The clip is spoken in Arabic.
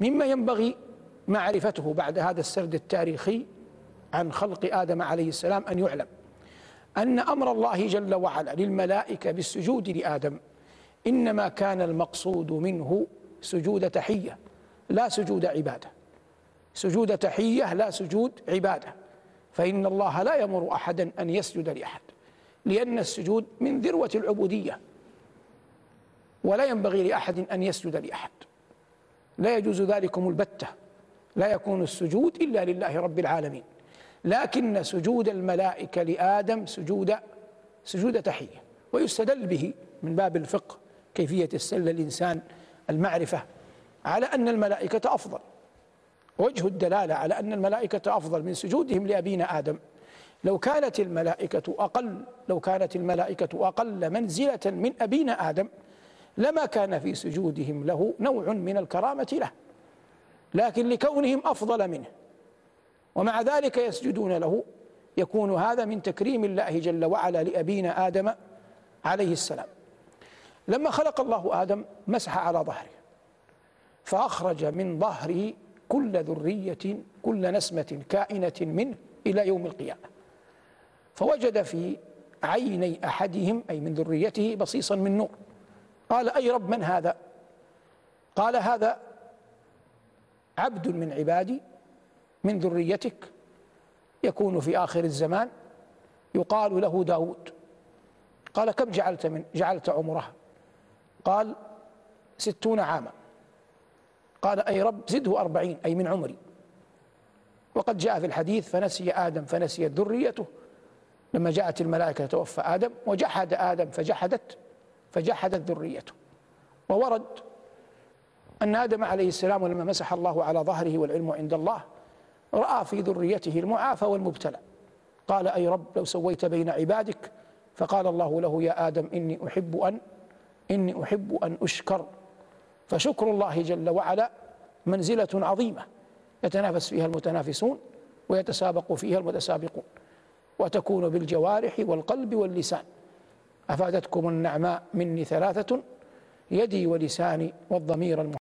مما ينبغي معرفته بعد هذا السرد التاريخي عن خلق آدم عليه السلام أن يعلم. أن أمر الله جل وعلا للملائكة بالسجود لآدم إنما كان المقصود منه سجود تحية لا سجود عبادة. سجود تحية لا سجود عبادة. فإن الله لا يمر أحدا أن يسجد لأحد لأن السجود من ذروة العبودية ولا ينبغي لأحد أن يسجد لأحد. لا يجوز ذلكم البتة. لا يكون السجود إلا لله رب العالمين. لكن سجود الملائكة لآدم سجود سجود تحية ويستدل به من باب الفقه كيفية السل الإنسان المعرفة على أن الملائكة أفضل. وجه الدلالة على أن الملائكة أفضل من سجودهم لأبينا آدم. لو كانت الملائكة أقل لو كانت الملائكة أقل منزلة من أبينا آدم لما كان في سجودهم له نوع من الكرامة له لكن لكونهم أفضل منه. ومع ذلك يسجدون له. يكون هذا من تكريم الله جل وعلا لأبينا آدم عليه السلام. لما خلق الله آدم مسح على ظهره فأخرج من ظهره كل ذرية كل نسمة كائنة منه إلى يوم القيامة. فوجد في عيني أحدهم أي من ذريته بصيصا من نور. قال أي رب من هذا؟ قال هذا عبد من عبادي من ذريتك يكون في آخر الزمان يقال له داود. قال كم جعلت من جعلت عمره؟ قال ستون عاما. قال أي رب زده أربعين أي من عمري. وقد جاء في الحديث فنسي آدم فنسيت ذريته. لما جاءت الملائكة توفى آدم وجحد آدم فجحدت فجحدت ذريته. وورد أن آدم عليه السلام لما مسح الله على ظهره والعلم عند الله رأى في ذريته المعافى والمبتلى. قال أي رب لو سويت بين عبادك فقال الله له يا آدم إني أحب أن إني أحب أن أشكر. فشكر الله جل وعلا منزلة عظيمة يتنافس فيها المتنافسون ويتسابق فيها المتسابقون وتكون بالجوارح والقلب واللسان. أفادتكم النعماء مني ثلاثة يدي ولساني والضمير المحب